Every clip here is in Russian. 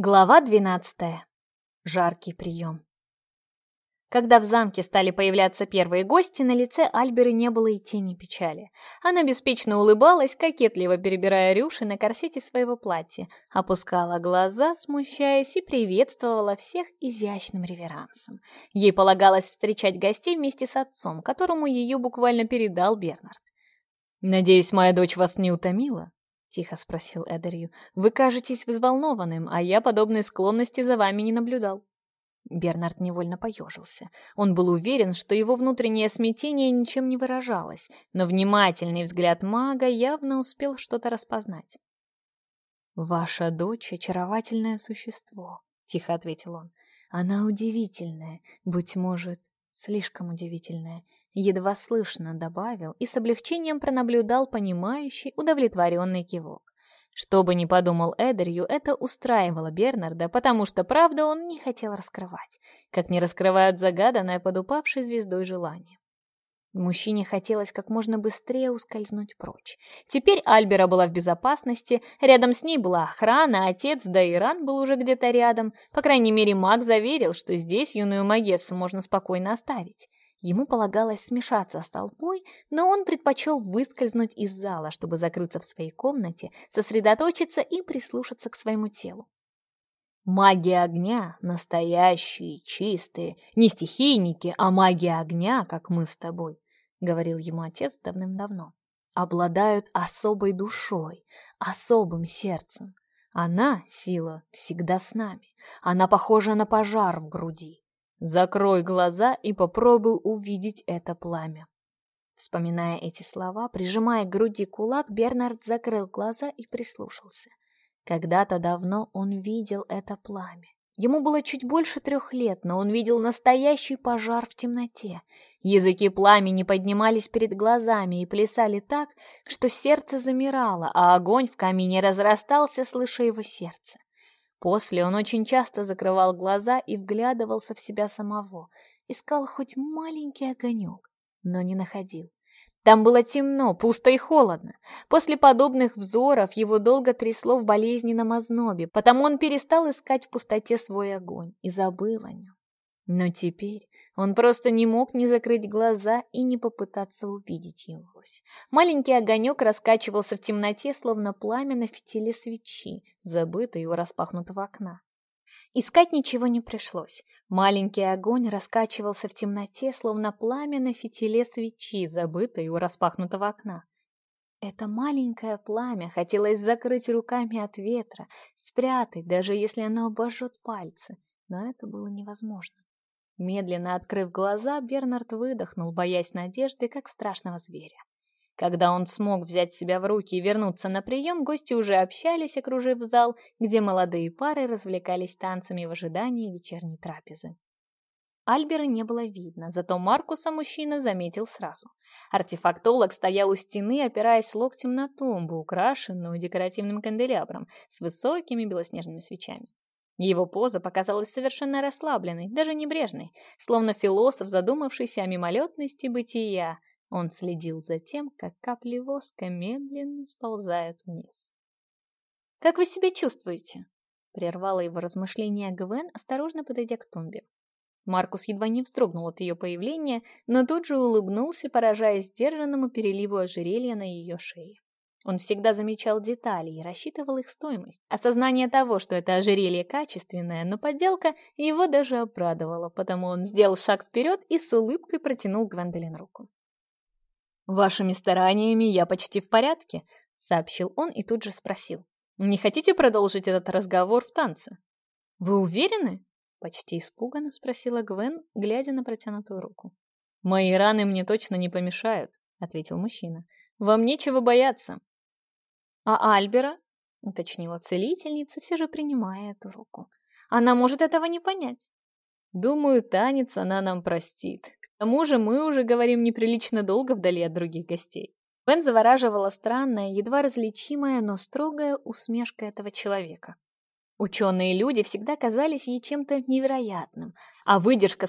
Глава двенадцатая. Жаркий прием. Когда в замке стали появляться первые гости, на лице Альберы не было и тени печали. Она беспечно улыбалась, кокетливо перебирая рюши на корсете своего платья, опускала глаза, смущаясь, и приветствовала всех изящным реверансом. Ей полагалось встречать гостей вместе с отцом, которому ее буквально передал Бернард. «Надеюсь, моя дочь вас не утомила?» Тихо спросил Эдерью. «Вы кажетесь взволнованным, а я подобные склонности за вами не наблюдал». Бернард невольно поежился. Он был уверен, что его внутреннее смятение ничем не выражалось, но внимательный взгляд мага явно успел что-то распознать. «Ваша дочь — очаровательное существо», — тихо ответил он. «Она удивительная, быть может, слишком удивительная, едва слышно добавил и с облегчением пронаблюдал понимающий, удовлетворенный кивок. Что бы ни подумал Эдерью, это устраивало Бернарда, потому что правду он не хотел раскрывать, как не раскрывают загаданное под упавшей звездой желание. Мужчине хотелось как можно быстрее ускользнуть прочь. Теперь Альбера была в безопасности, рядом с ней была охрана, отец, да и Ран был уже где-то рядом. По крайней мере, маг заверил, что здесь юную Магессу можно спокойно оставить. Ему полагалось смешаться с толпой, но он предпочел выскользнуть из зала, чтобы закрыться в своей комнате, сосредоточиться и прислушаться к своему телу. Маги огня, настоящие, чистые, не стихийники, а маги огня, как мы с тобой, — говорил ему отец давным-давно, — обладают особой душой, особым сердцем. Она, сила, всегда с нами. Она похожа на пожар в груди. Закрой глаза и попробуй увидеть это пламя. Вспоминая эти слова, прижимая к груди кулак, Бернард закрыл глаза и прислушался. Когда-то давно он видел это пламя. Ему было чуть больше трех лет, но он видел настоящий пожар в темноте. Языки пламени поднимались перед глазами и плясали так, что сердце замирало, а огонь в камине разрастался, слыша его сердце. После он очень часто закрывал глаза и вглядывался в себя самого, искал хоть маленький огонек, но не находил. Там было темно, пусто и холодно. После подобных взоров его долго трясло в болезненном ознобе, потому он перестал искать в пустоте свой огонь и забыл о нем. Но теперь Он просто не мог не закрыть глаза и не попытаться увидеть его. Маленький огонек раскачивался в темноте, словно пламя на фитиле свечи, забытой у распахнутого окна. Искать ничего не пришлось. Маленький огонь раскачивался в темноте, словно пламя на фитиле свечи, забытой у распахнутого окна. Это маленькое пламя хотелось закрыть руками от ветра, спрятать, даже если оно обожжет пальцы, но это было невозможно. Медленно открыв глаза, Бернард выдохнул, боясь надежды, как страшного зверя. Когда он смог взять себя в руки и вернуться на прием, гости уже общались, окружив зал, где молодые пары развлекались танцами в ожидании вечерней трапезы. Альбера не было видно, зато Маркуса мужчина заметил сразу. Артефактолог стоял у стены, опираясь локтем на тумбу, украшенную декоративным канделябром с высокими белоснежными свечами. Его поза показалась совершенно расслабленной, даже небрежной, словно философ, задумавшийся о мимолетности бытия. Он следил за тем, как капли воска медленно сползают вниз. «Как вы себя чувствуете?» — прервала его размышления Гвен, осторожно подойдя к тумбе. Маркус едва не вздрогнул от Он всегда замечал детали и рассчитывал их стоимость. Осознание того, что это ожерелье качественное, но подделка, его даже обрадовало, потому он сделал шаг вперед и с улыбкой протянул Гвендолин руку. «Вашими стараниями я почти в порядке», — сообщил он и тут же спросил. «Не хотите продолжить этот разговор в танце?» «Вы уверены?» — почти испуганно спросила Гвен, глядя на протянутую руку. «Мои раны мне точно не помешают», — ответил мужчина. «Вам нечего бояться. «А Альбера?» — уточнила целительница, все же принимая эту руку. «Она может этого не понять». «Думаю, танец она нам простит. К тому же мы уже говорим неприлично долго вдали от других гостей». Бен завораживала странная, едва различимая, но строгая усмешка этого человека. Ученые люди всегда казались ей чем-то невероятным, а выдержка,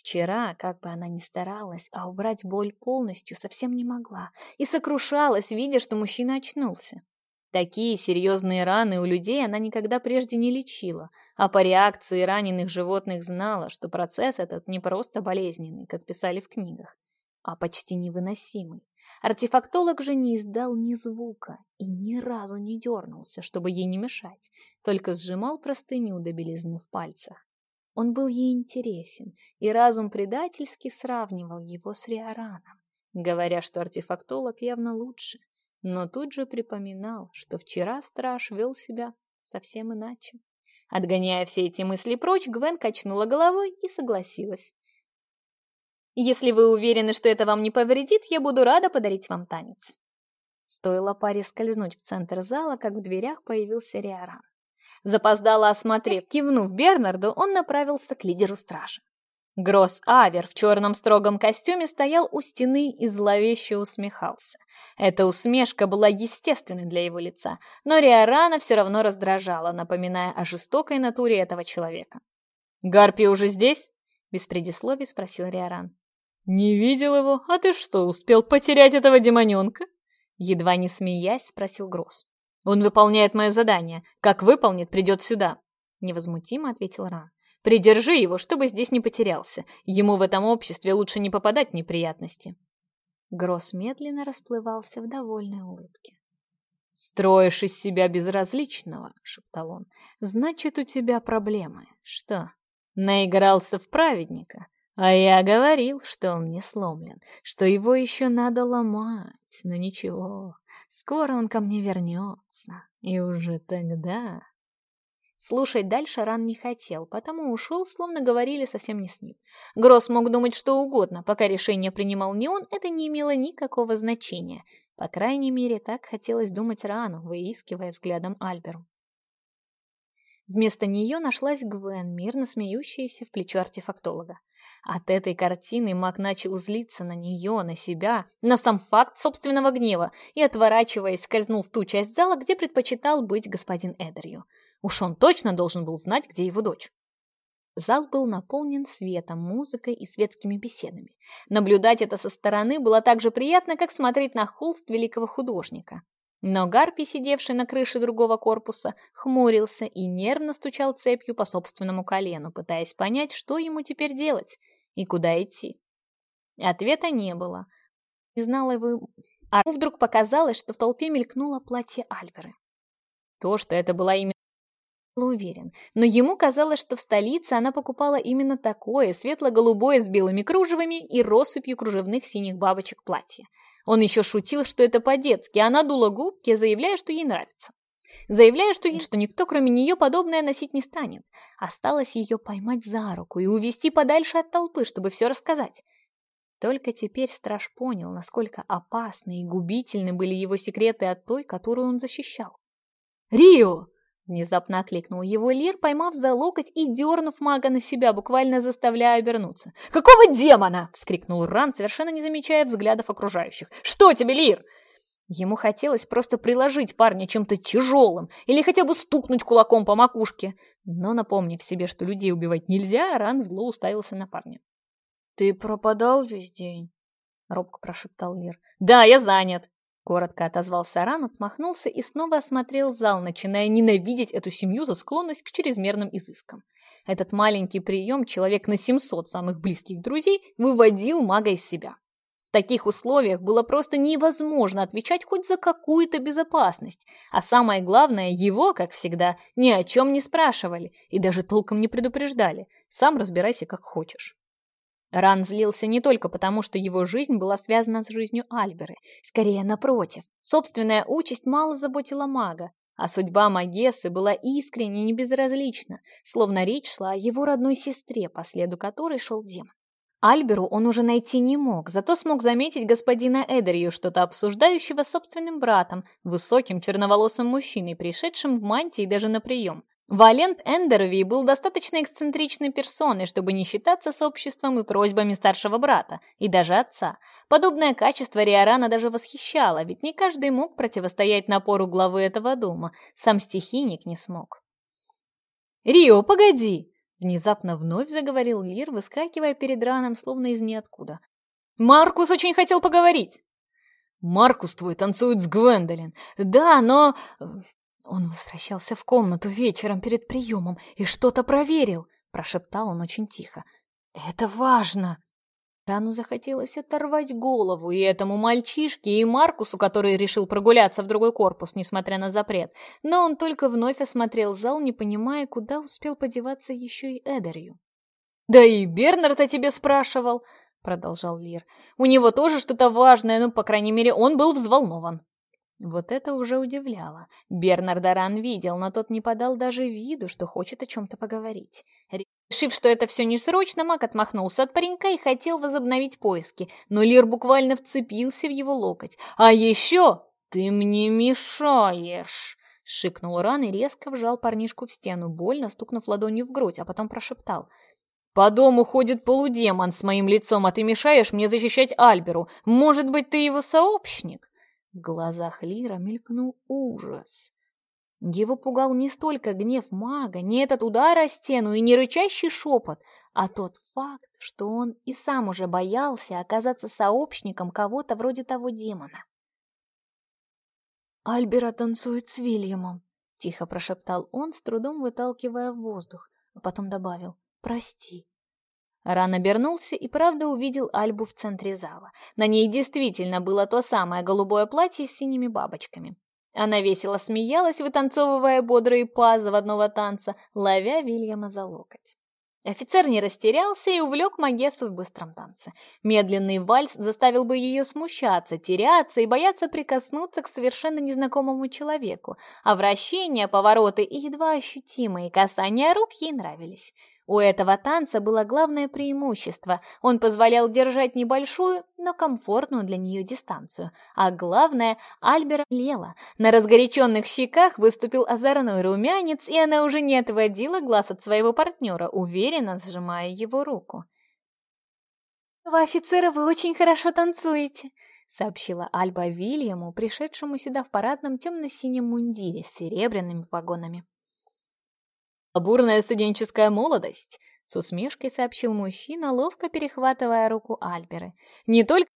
с которой мужчина принял все вчерашние испытания, показались ей верхом мужества. Вчера, как бы она ни старалась, а убрать боль полностью совсем не могла, и сокрушалась, видя, что мужчина очнулся. Такие серьезные раны у людей она никогда прежде не лечила, а по реакции раненых животных знала, что процесс этот не просто болезненный, как писали в книгах, а почти невыносимый. Артефактолог же не издал ни звука и ни разу не дернулся, чтобы ей не мешать, только сжимал простыню до белизны в пальцах. Он был ей интересен, и разум предательски сравнивал его с Риораном, говоря, что артефактолог явно лучше, но тут же припоминал, что вчера страж вел себя совсем иначе. Отгоняя все эти мысли прочь, Гвен качнула головой и согласилась. «Если вы уверены, что это вам не повредит, я буду рада подарить вам Запоздало осмотрев, кивнув Бернарду, он направился к лидеру стражи. Гросс Авер в черном строгом костюме стоял у стены и зловеще усмехался. Эта усмешка была естественной для его лица, но Риорана все равно раздражала, напоминая о жестокой натуре этого человека. «Гарпи уже здесь?» — без предисловий спросил Риоран. «Не видел его? А ты что, успел потерять этого демоненка?» Едва не смеясь, спросил Гросс. Он выполняет мое задание. Как выполнит, придет сюда. Невозмутимо ответил Ран. Придержи его, чтобы здесь не потерялся. Ему в этом обществе лучше не попадать в неприятности. Гросс медленно расплывался в довольной улыбке. «Строишь из себя безразличного», — шептал он. «Значит, у тебя проблемы. Что, наигрался в праведника? А я говорил, что он не сломлен, что его еще надо ломать, но ничего, скоро он ко мне вернется, и уже тогда... Слушать дальше Ран не хотел, потому ушел, словно говорили совсем не с ним. Гросс мог думать что угодно, пока решение принимал не он, это не имело никакого значения. По крайней мере, так хотелось думать Рану, выискивая взглядом Альберу. Вместо нее нашлась Гвен, мирно смеющаяся в плечо артефактолога. От этой картины маг начал злиться на нее, на себя, на сам факт собственного гнева и, отворачиваясь, скользнул в ту часть зала, где предпочитал быть господин Эдерью. Уж он точно должен был знать, где его дочь. Зал был наполнен светом, музыкой и светскими беседами. Наблюдать это со стороны было так Но Гарпи, сидевший на крыше другого корпуса, хмурился и нервно стучал цепью по собственному колену, пытаясь понять, что ему теперь делать и куда идти. Ответа не было. Не знала его... А вдруг показалось, что в толпе мелькнуло платье Альберы. То, что это была именно... был Уверен, но ему казалось, что в столице она покупала именно такое, светло-голубое с белыми кружевами и россыпью кружевных синих бабочек платье. Он еще шутил, что это по-детски, а она дула губки, заявляя, что ей нравится. Заявляя, что, ей, что Внезапно накликнул его Лир, поймав за локоть и дернув мага на себя, буквально заставляя обернуться. «Какого демона?» — вскрикнул Ран, совершенно не замечая взглядов окружающих. «Что тебе, Лир?» Ему хотелось просто приложить парня чем-то тяжелым или хотя бы стукнуть кулаком по макушке. Но, напомнив себе, что людей убивать нельзя, Ран зло уставился на парня. «Ты пропадал весь день?» — робко прошептал Лир. «Да, я занят!» Коротко отозвался Ран, отмахнулся и снова осмотрел зал, начиная ненавидеть эту семью за склонность к чрезмерным изыскам. Этот маленький прием, человек на 700 самых близких друзей, выводил мага из себя. В таких условиях было просто невозможно отвечать хоть за какую-то безопасность, а самое главное, его, как всегда, ни о чем не спрашивали и даже толком не предупреждали. Сам разбирайся как хочешь. Ран злился не только потому, что его жизнь была связана с жизнью Альберы. Скорее, напротив. Собственная участь мало заботила мага, а судьба Магессы была искренне не безразлична, словно речь шла о его родной сестре, по следу которой шел демон. Альберу он уже найти не мог, зато смог заметить господина Эдерью, что-то обсуждающего с собственным братом, высоким черноволосым мужчиной, пришедшим в мантии даже на прием. Валент Эндерви был достаточно эксцентричной персоной, чтобы не считаться сообществом и просьбами старшего брата, и даже отца. Подобное качество Риорана даже восхищало, ведь не каждый мог противостоять напору главы этого дома, сам стихийник не смог. «Рио, погоди!» — внезапно вновь заговорил Лир, выскакивая перед раном, словно из ниоткуда. «Маркус очень хотел поговорить!» «Маркус твой танцует с Гвендолин. Да, но...» Он возвращался в комнату вечером перед приемом и что-то проверил, прошептал он очень тихо. «Это важно!» Рану захотелось оторвать голову и этому мальчишке, и Маркусу, который решил прогуляться в другой корпус, несмотря на запрет. Но он только вновь осмотрел зал, не понимая, куда успел подеваться еще и Эдерью. «Да и Бернард о тебе спрашивал», — продолжал Лир. «У него тоже что-то важное, ну, по крайней мере, он был взволнован». Вот это уже удивляло. Бернард Аран видел, но тот не подал даже виду, что хочет о чем-то поговорить. Решив, что это все несрочно, Мак отмахнулся от паренька и хотел возобновить поиски, но Лир буквально вцепился в его локоть. «А еще ты мне мешаешь!» Шикнул Ран и резко вжал парнишку в стену, больно стукнув ладонью в грудь, а потом прошептал. «По дому ходит полудемон с моим лицом, а ты мешаешь мне защищать Альберу. Может быть, ты его сообщник?» В глазах Лира мелькнул ужас. Его пугал не столько гнев мага, не этот удар о стену и не рычащий шепот, а тот факт, что он и сам уже боялся оказаться сообщником кого-то вроде того демона. «Альбера танцует с Вильямом», — тихо прошептал он, с трудом выталкивая воздух, Рано обернулся и правда увидел Альбу в центре зала. На ней действительно было то самое голубое платье с синими бабочками. Она весело смеялась, вытанцовывая бодрые пазы в одного танца, ловя Вильяма за локоть. Офицер не растерялся и увлек Магесу в быстром танце. Медленный вальс заставил бы ее смущаться, теряться и бояться прикоснуться к совершенно незнакомому человеку, а вращения, повороты и едва ощутимые касания рук ей нравились. У этого танца было главное преимущество. Он позволял держать небольшую, но комфортную для нее дистанцию. А главное, Альбера лела. На разгоряченных щеках выступил озорной румянец, и она уже не отводила глаз от своего партнера, уверенно сжимая его руку. «Вы, офицеры, вы очень хорошо танцуете», — сообщила Альба Вильяму, пришедшему сюда в парадном темно-синем мундире с серебряными погонами. «Бурная студенческая молодость», — с усмешкой сообщил мужчина, ловко перехватывая руку Альберы. «Не только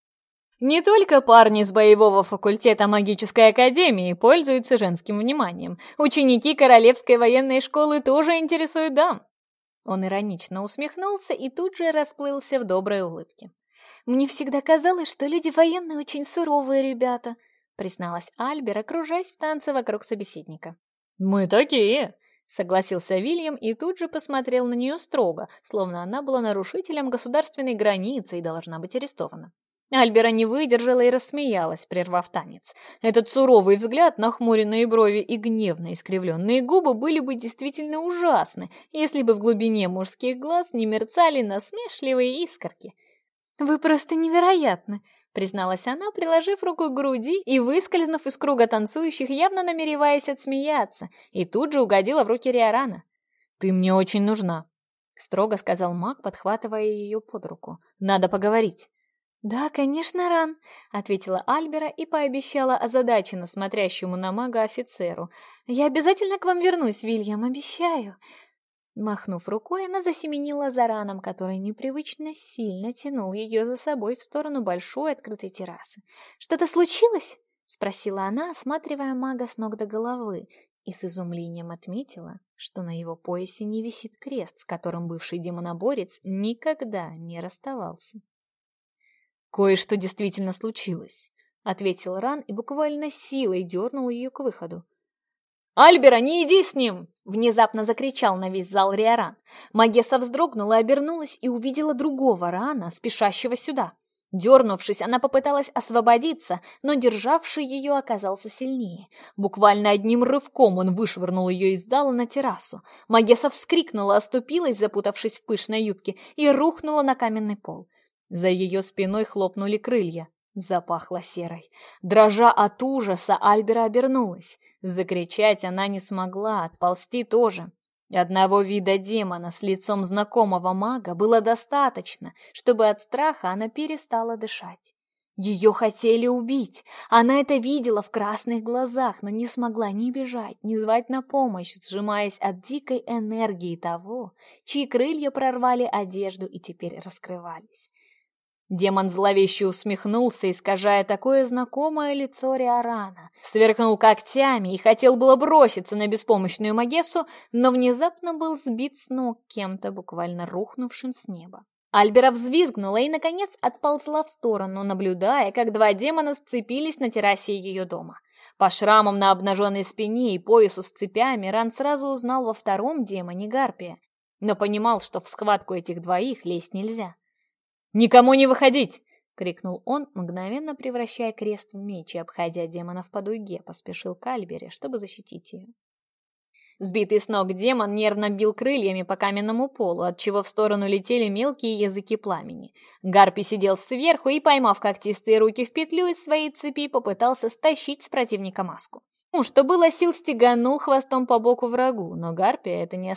не только парни с боевого факультета магической академии пользуются женским вниманием. Ученики Королевской военной школы тоже интересуют дам. Он иронично усмехнулся и тут же расплылся в доброй улыбке. «Мне всегда казалось, что люди военные очень суровые ребята», призналась Альбер, окружаясь в танце вокруг собеседника. «Мы такие», Согласился Вильям и тут же посмотрел на нее строго, словно она была нарушителем государственной границы и должна быть арестована. Альбера не выдержала и рассмеялась, прервав танец. Этот суровый взгляд, нахмуренные брови и гневно искривленные губы были бы действительно ужасны, если бы в глубине мужских глаз не мерцали насмешливые искорки. «Вы просто невероятны!» Призналась она, приложив руку к груди и выскользнув из круга танцующих, явно намереваясь отсмеяться, и тут же угодила в руки Риорана. «Ты мне очень нужна», — строго сказал маг, подхватывая ее под руку. «Надо поговорить». «Да, конечно, Ран», — ответила Альбера и пообещала озадаченно смотрящему на мага офицеру. «Я обязательно к вам вернусь, Вильям, обещаю. Махнув рукой, она засеменила за раном, который непривычно сильно тянул ее за собой в сторону большой открытой террасы. «Что-то случилось?» — спросила она, осматривая мага с ног до головы, и с изумлением отметила, что на его поясе не висит крест, с которым бывший демоноборец никогда не расставался. «Кое-что действительно случилось», — ответил Ран и «Альбера, не иди с ним!» Внезапно закричал на весь зал Риоран. Магесса вздрогнула обернулась и увидела другого Рана, спешащего сюда. Дернувшись, она попыталась освободиться, но державший ее оказался сильнее. Буквально одним рывком он вышвырнул ее из зала на террасу. Магесса вскрикнула, оступилась, запутавшись в пышной юбке, и рухнула на каменный пол. За ее спиной хлопнули крылья. Запахло серой. Дрожа от ужаса, Альбера обернулась. Закричать она не смогла, отползти тоже. Одного вида демона с лицом знакомого мага было достаточно, чтобы от страха она перестала дышать. Ее хотели убить. Она это видела в красных глазах, но не смогла ни бежать, ни звать на помощь, сжимаясь от дикой энергии того, чьи крылья прорвали одежду и теперь раскрывались. Демон зловеще усмехнулся, искажая такое знакомое лицо Риорана. Сверкнул когтями и хотел было броситься на беспомощную Магессу, но внезапно был сбит с ног кем-то, буквально рухнувшим с неба. Альбера взвизгнула и, наконец, отползла в сторону, наблюдая, как два демона сцепились на террасе ее дома. По шрамам на обнаженной спине и поясу с цепями Ран сразу узнал во втором демоне Гарпия, но понимал, что в схватку этих двоих лезть нельзя. «Никому не выходить!» — крикнул он, мгновенно превращая крест в меч и, обходя демонов по дуге, поспешил к Альбере, чтобы защитить ее. Сбитый с ног демон нервно бил крыльями по каменному полу, отчего в сторону летели мелкие языки пламени. Гарпи сидел сверху и, поймав когтистые руки в петлю из своей цепи, попытался стащить с противника маску. Ну, что было сил, стеганул хвостом по боку врагу, но Гарпия это не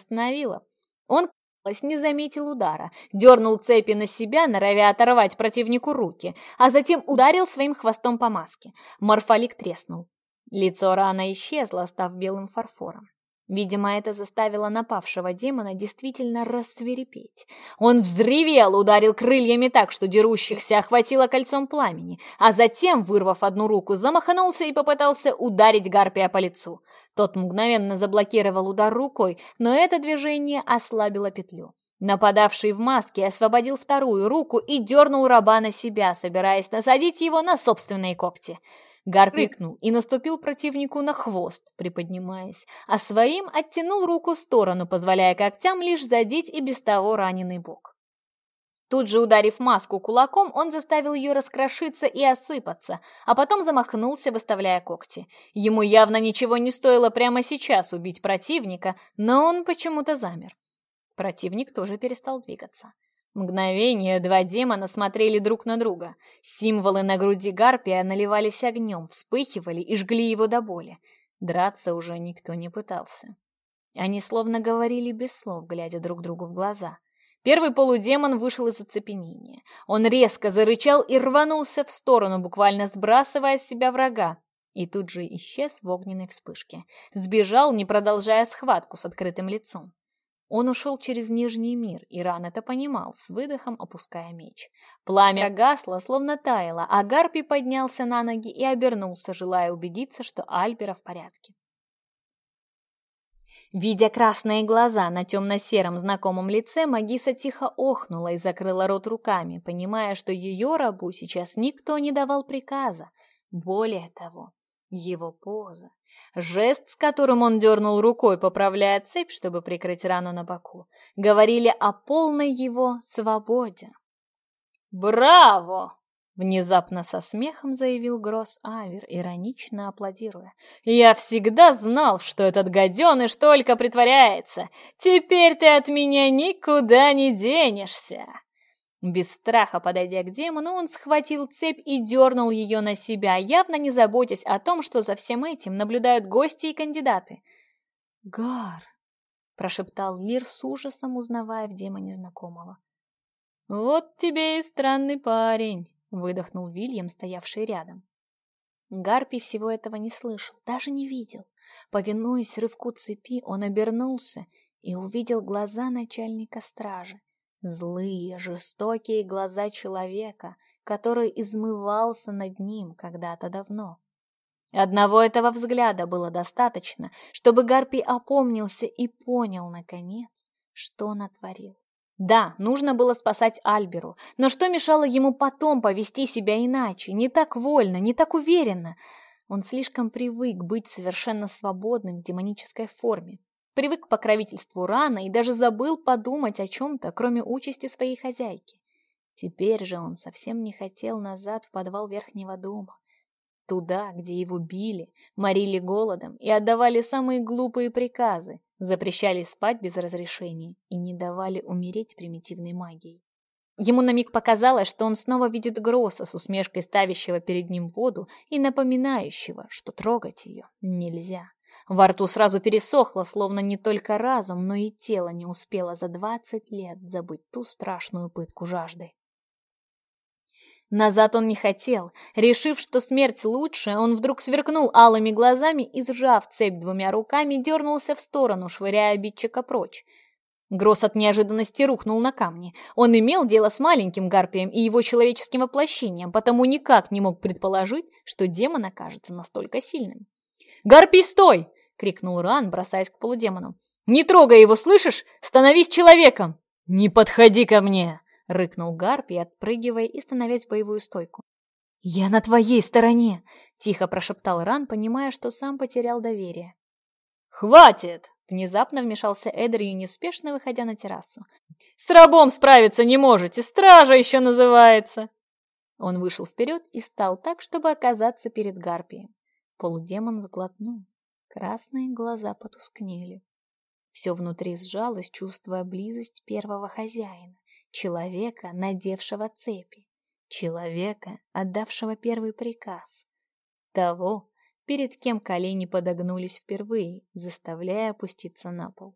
остановило. Он не заметил удара, дернул цепи на себя, норовя оторвать противнику руки, а затем ударил своим хвостом по маске. Морфолик треснул. Лицо рана исчезло, став белым фарфором. Видимо, это заставило напавшего демона действительно рассверепеть. Он взревел, ударил крыльями так, что дерущихся охватило кольцом пламени, а затем, вырвав одну руку, замахнулся и попытался ударить Гарпия по лицу. Тот мгновенно заблокировал удар рукой, но это движение ослабило петлю. Нападавший в маске освободил вторую руку и дернул раба на себя, собираясь насадить его на собственные когти. Гар крикнул и наступил противнику на хвост, приподнимаясь, а своим оттянул руку в сторону, позволяя когтям лишь задеть и без того раненый бок. Тут же ударив маску кулаком, он заставил ее раскрошиться и осыпаться, а потом замахнулся, выставляя когти. Ему явно ничего не стоило прямо сейчас убить противника, но он почему-то замер. Противник тоже перестал двигаться. Мгновение два демона смотрели друг на друга. Символы на груди Гарпия наливались огнем, вспыхивали и жгли его до боли. Драться уже никто не пытался. Они словно говорили без слов, глядя друг другу в глаза. Первый полудемон вышел из оцепенения. Он резко зарычал и рванулся в сторону, буквально сбрасывая с себя врага. И тут же исчез в огненной вспышке. Сбежал, не продолжая схватку с открытым лицом. Он ушел через Нижний мир, и Ран это понимал, с выдохом опуская меч. Пламя гасло, словно таяло, а Гарпий поднялся на ноги и обернулся, желая убедиться, что Альбера в порядке. Видя красные глаза на темно-сером знакомом лице, Магиса тихо охнула и закрыла рот руками, понимая, что ее рабу сейчас никто не давал приказа. Более того, его поза, жест, с которым он дернул рукой, поправляя цепь, чтобы прикрыть рану на боку, говорили о полной его свободе. внезапно со смехом заявил Гросс Авер, иронично аплодируя. «Я всегда знал, что этот гаденыш только притворяется. Теперь ты от меня никуда не денешься!» Без страха подойдя к демону, он схватил цепь и дернул ее на себя, явно не заботясь о том, что за всем этим наблюдают гости и кандидаты. «Гар!» — прошептал Лир с ужасом, узнавая в демоне знакомого. «Вот тебе и странный парень!» выдохнул Вильям, стоявший рядом. Гарпий всего этого не слышал, даже не видел. Повинуясь рывку цепи, он обернулся и увидел глаза начальника стражи. Злые, жестокие глаза человека, который измывался над ним когда-то давно. Одного этого взгляда было достаточно, чтобы Гарпий опомнился и понял, наконец, что натворил. Да, нужно было спасать Альберу, но что мешало ему потом повести себя иначе, не так вольно, не так уверенно? Он слишком привык быть совершенно свободным в демонической форме, привык к покровительству рано и даже забыл подумать о чем-то, кроме участи своей хозяйки. Теперь же он совсем не хотел назад в подвал верхнего дома туда, где его били, морили голодом и отдавали самые глупые приказы, запрещали спать без разрешения и не давали умереть примитивной магией. Ему на миг показалось, что он снова видит Гросса с усмешкой ставящего перед ним воду и напоминающего, что трогать ее нельзя. Во рту сразу пересохло, словно не только разум, но и тело не успело за двадцать лет забыть ту страшную пытку жажды. Назад он не хотел. Решив, что смерть лучше, он вдруг сверкнул алыми глазами и, сжав цепь двумя руками, дернулся в сторону, швыряя обидчика прочь. Гросс от неожиданности рухнул на камни. Он имел дело с маленьким гарпием и его человеческим воплощением, потому никак не мог предположить, что демон окажется настолько сильным. «Гарпий, стой!» — крикнул Ран, бросаясь к полудемону. «Не трогай его, слышишь? Становись человеком!» «Не подходи ко мне!» — рыкнул Гарпий, отпрыгивая и становясь в боевую стойку. «Я на твоей стороне!» — тихо прошептал Ран, понимая, что сам потерял доверие. «Хватит!» — внезапно вмешался Эдрию, неспешно выходя на террасу. «С рабом справиться не можете! Стража еще называется!» Он вышел вперед и стал так, чтобы оказаться перед Гарпием. Полудемон сглотнул. Красные глаза потускнели. Все внутри сжалось, чувствуя близость первого хозяина человека, надевшего цепи, человека, отдавшего первый приказ, того, перед кем колени подогнулись впервые, заставляя опуститься на пол.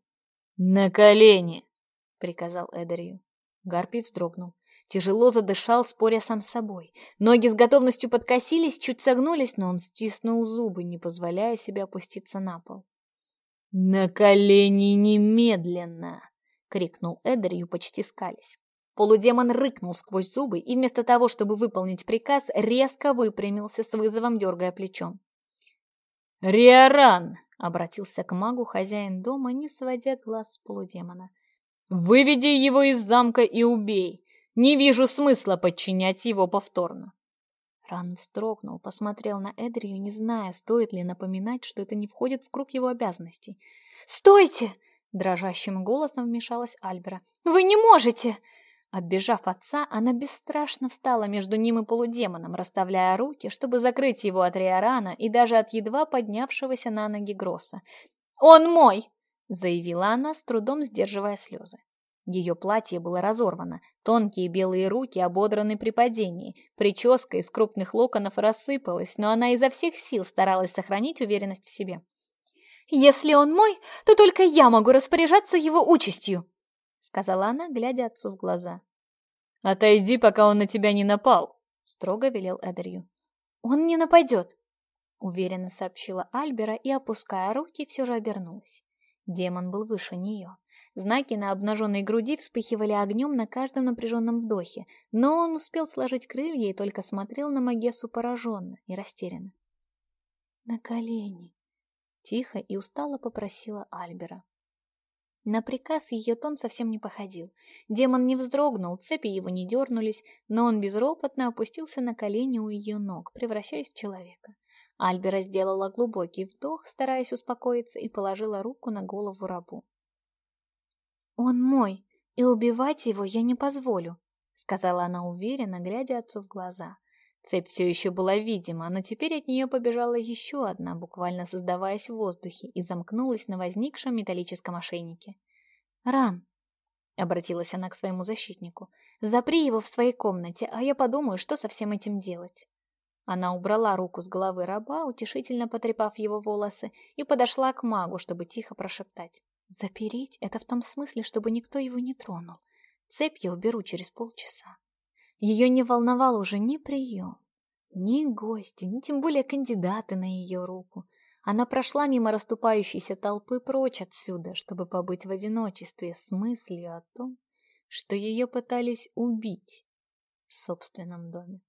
«На колени!» — приказал Эдерью. Гарпий вздрогнул. Тяжело задышал, споря сам с собой. Ноги с готовностью подкосились, чуть согнулись, но он стиснул зубы, не позволяя себе опуститься на пол. «На колени немедленно!» — крикнул Эдерью, почти скались. Полудемон рыкнул сквозь зубы и вместо того, чтобы выполнить приказ, резко выпрямился с вызовом, дергая плечом. «Риоран!» — обратился к магу хозяин дома, не сводя глаз с полудемона. «Выведи его из замка и убей! Не вижу смысла подчинять его повторно!» Ран вздрогнул, посмотрел на Эдрию, не зная, стоит ли напоминать, что Оббежав отца, она бесстрашно встала между ним и полудемоном, расставляя руки, чтобы закрыть его от Риорана и даже от едва поднявшегося на ноги Гросса. «Он мой!» — заявила она, с трудом сдерживая слезы. Ее платье было разорвано, тонкие белые руки ободраны при падении, прическа из крупных локонов рассыпалась, но она изо всех сил старалась сохранить уверенность в себе. «Если он мой, то только я могу распоряжаться его участью!» сказала она, глядя отцу в глаза. «Отойди, пока он на тебя не напал!» — строго велел Эдерью. «Он не нападет!» — уверенно сообщила Альбера и, опуская руки, все же обернулась. Демон был выше нее. Знаки на обнаженной груди вспыхивали огнем на каждом напряженном вдохе, но он успел сложить крылья и только смотрел на Магесу пораженно и растерянно. «На колени!» — тихо и устало попросила Альбера. На приказ ее тон совсем не походил. Демон не вздрогнул, цепи его не дернулись, но он безропотно опустился на колени у ее ног, превращаясь в человека. Альбера сделала глубокий вдох, стараясь успокоиться, и положила руку на голову рабу. «Он мой, и убивать его я не позволю», — сказала она уверенно, Цепь все еще была видима, но теперь от нее побежала еще одна, буквально создаваясь в воздухе, и замкнулась на возникшем металлическом ошейнике. «Ран!» — обратилась она к своему защитнику. «Запри его в своей комнате, а я подумаю, что со всем этим делать». Она убрала руку с головы раба, утешительно потрепав его волосы, и подошла к магу, чтобы тихо прошептать. «Запереть — это в том смысле, чтобы никто его не тронул. Цепь я уберу через полчаса». Ее не волновал уже ни прием, ни гости, ни тем более кандидаты на ее руку. Она прошла мимо расступающейся толпы прочь отсюда, чтобы побыть в одиночестве с мыслью о том, что ее пытались убить в собственном доме.